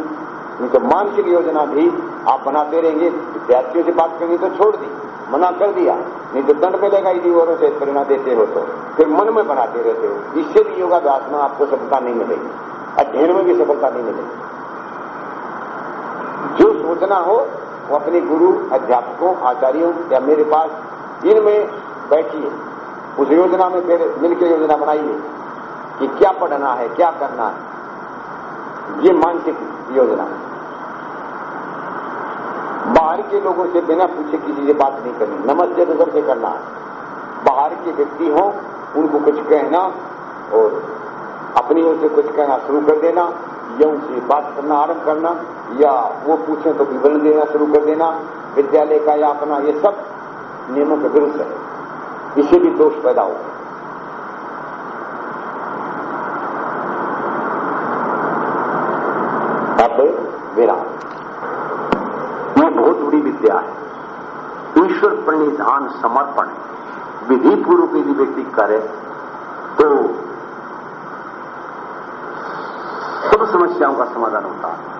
नहीं तो मानसिक योजना भी आप बनाते रहेंगे। विद्यार्थियों से बात करनी तो छोड़ दी, मना कर दिया। नहीं तो दंड मिलेगा यदि औरों से प्रेरणा देते हो तो। फिर मन में बनाते रहते हो। इससे भी योगाभ्यास में आपको सफलता नहीं मिलेगी। अध्ययन में भी सफलता नहीं मिलेगी। जो सोचना हो, वो अपने गुरु, अध्यापकों, आचार्यों या मेरे पास इनमें बैठिए। उस योजना में फिर मिलकर योजना बनाइए कि क्या पढ़ना है, क्या करना है। ये मानसिक योजना। बाहर के लोगों से बिना पूछे किसी से बात नहीं करनी। नमस्ते तो से करना है। बाहर के व्यक्ति हो, उनको कुछ कहना और अपनी ओर से कुछ कहना शुरू कर देना। या उनसे बात करना आरंभ करना, या वो पूछें तो विवरण देना शुरू कर देना। विद्यालय का या अपना ये सब नियमों के विरुद्ध है। इससे भी दोष पैदा हो अब विराम। ये बहुत बड़ी विद्या है। ईश्वर प्रणिधान समर्पण विधि पूर्वक यदि व्यक्ति करे तो सब समस्याओं का समाधान होता है।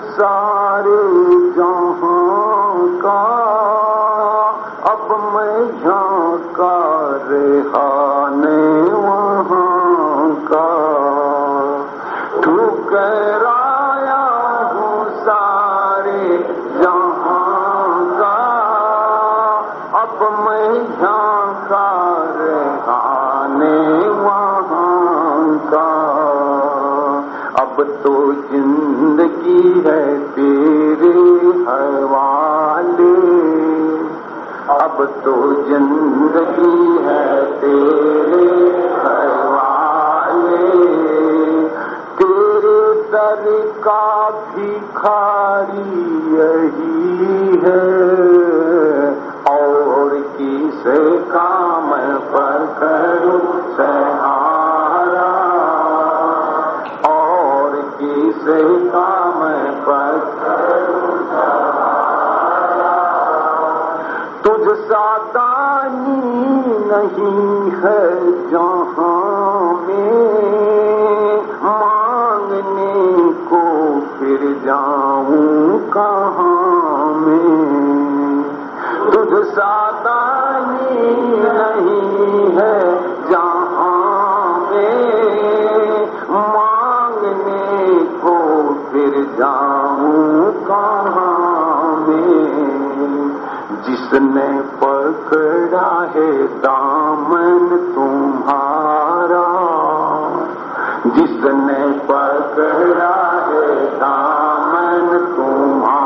सारे है तेरे हवाले। अब तो ज़िंदगी है तेरे हवाले। तेरे दर का भिखारी यही है। और किस काम है जहाँ मांगने को फिर जाऊँ कहाँ में? नहीं है जहाँ मांगने को फिर जाऊँ कहाँ जिसने पकड़ा है दामन तुम्हारा। जिसने पकड़ा है दामन तुम्हारा।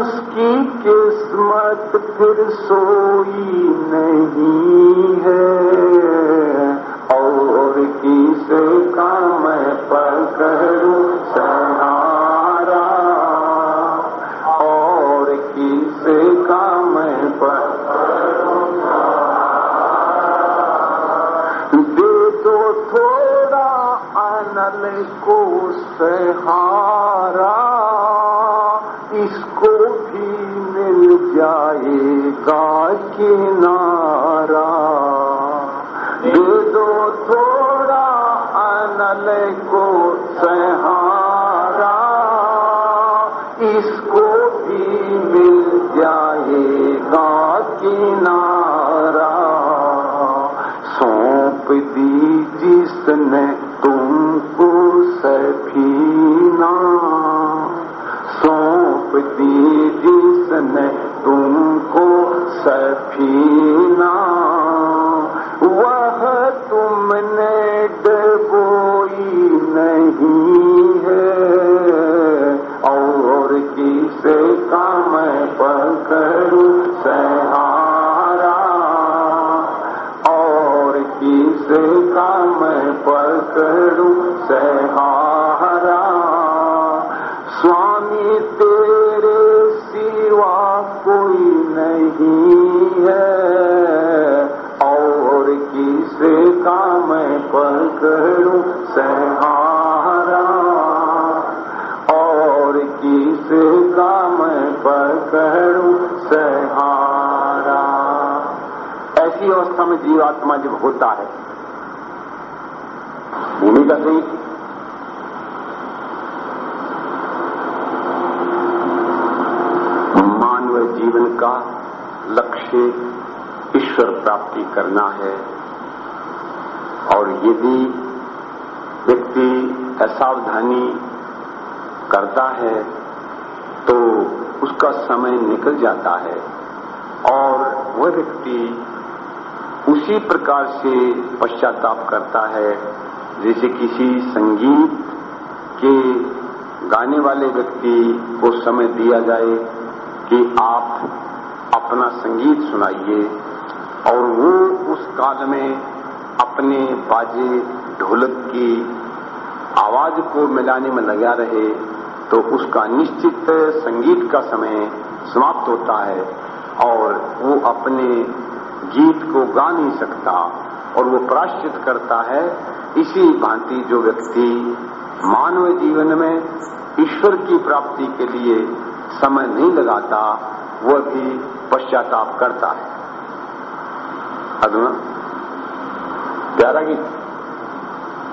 उसकी किस्मत फिर सोई नहीं है। और किसे का मैं पकड़ू? सहारा इसको भी मिल जाएगा किनारा। सहारा स्वामी, तेरे सिवा कोई नहीं है। और किसे का मैं पकड़ू सहारा और किसे का मैं पकड़ू सहारा ऐसी अवस्था में जीवात्मा जब होता है सही मानव जीवन का लक्ष्य ईश्वर प्राप्ति करना है। और यदि व्यक्ति असावधानी करता है तो उसका समय निकल जाता है। और वह व्यक्ति उसी प्रकार से पश्चाताप करता है जैसे किसी संगीत के गाने वाले व्यक्ति को समय दिया जाए कि आप अपना संगीत सुनाइए और वो उस काल में अपने बाजे ढोलक की आवाज़ को मिलाने में लगा रहे तो उसका निश्चित संगीत का समय समाप्त होता है और वो अपने गीत को गा नहीं सकता। और वो प्राश्चित करता है इसी भांति जो व्यक्ति मानव जीवन में ईश्वर की प्राप्ति के लिए समय नहीं लगाता, वह भी पश्चाताप करता है। प्यारा गीत।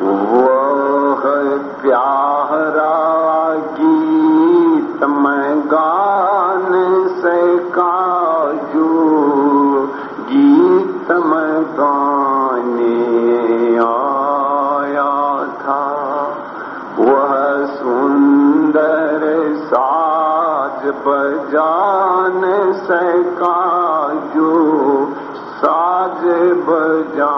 वह प्यारा गीत, मैं गान से काजू, गीत मैं गाने बजान सका जो साज बजाने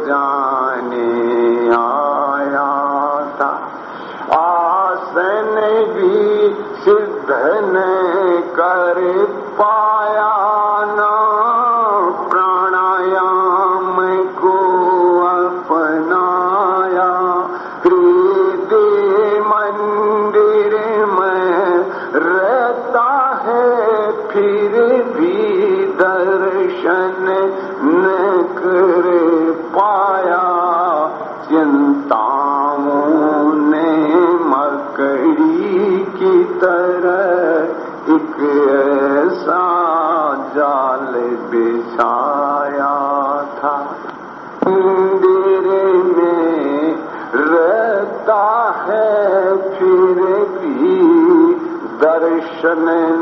बजाने आया था। आसन भी सिद्ध न कर पाया ना। प्राणायाम को अपनाया। हृदय मंदिर में रहता है, फिर भी दर्शन न कर न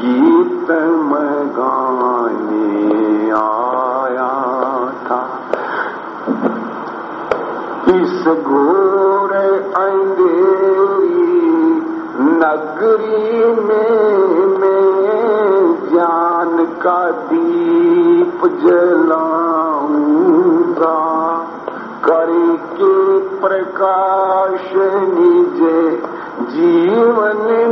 गीत में गाने आया था। इस घोर अंधेरी नगरी में मैं ज्ञान का दीप जलाऊँगा। करके प्रकाश निज जीवन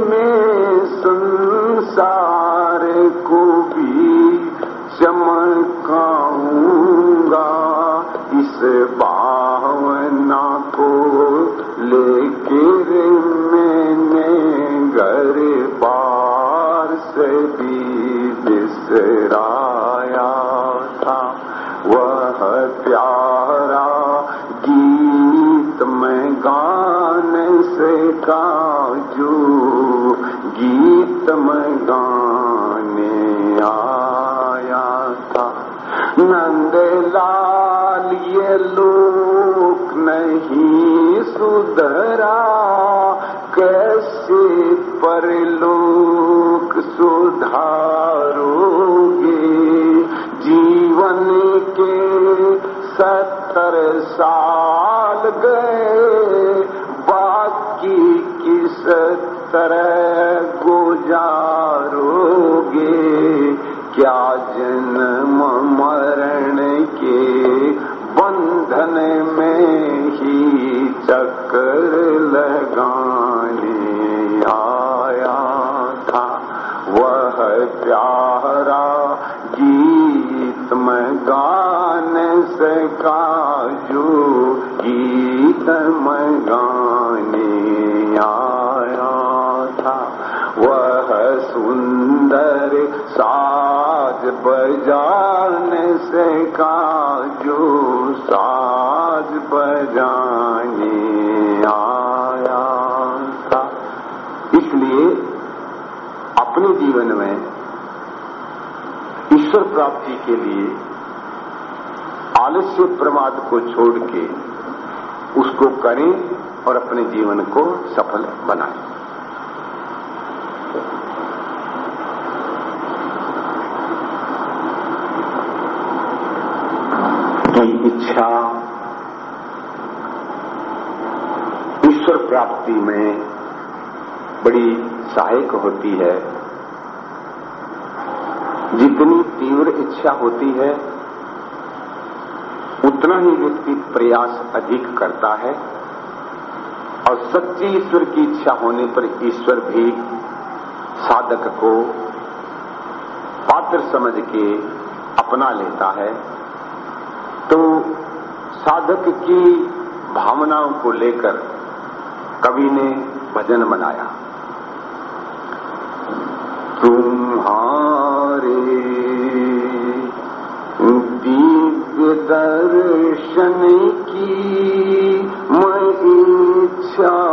बजाने से काजू साज बजाने आया था। इसलिए अपने जीवन में ईश्वर प्राप्ति के लिए आलस्य प्रमाद को छोड़ के उसको करें और अपने जीवन को सफल बनाएँ। तो इच्छा, ईश्वर प्राप्ति में बड़ी सहायक होती है। जितनी तीव्र इच्छा होती है उतना ही व्यक्ति प्रयास अधिक करता है और सच्ची ईश्वर की इच्छा होने पर ईश्वर भी साधक को पात्र समझ के अपना लेता है। तो साधक की भावनाओं को लेकर कवि ने भजन बनाया दर्शन की मैं इच्छा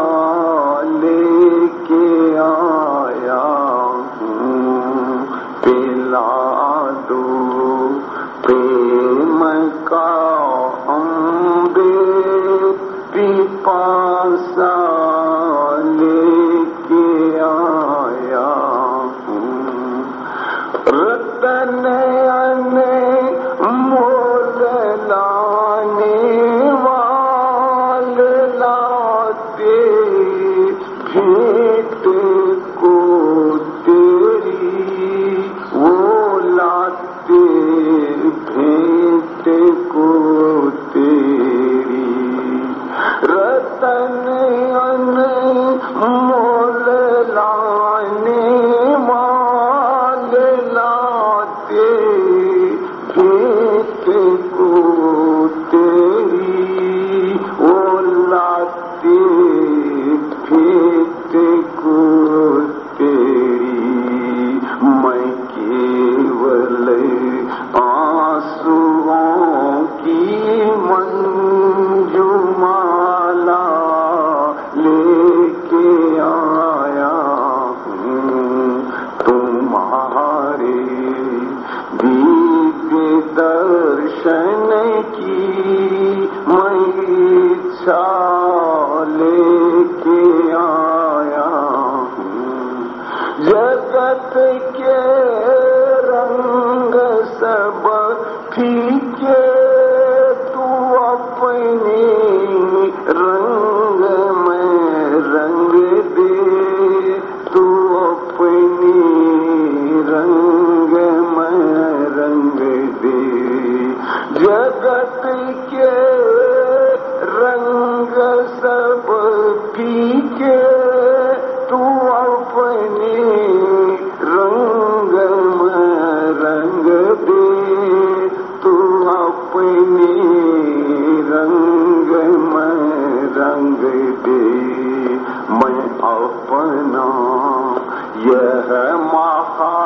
है माखा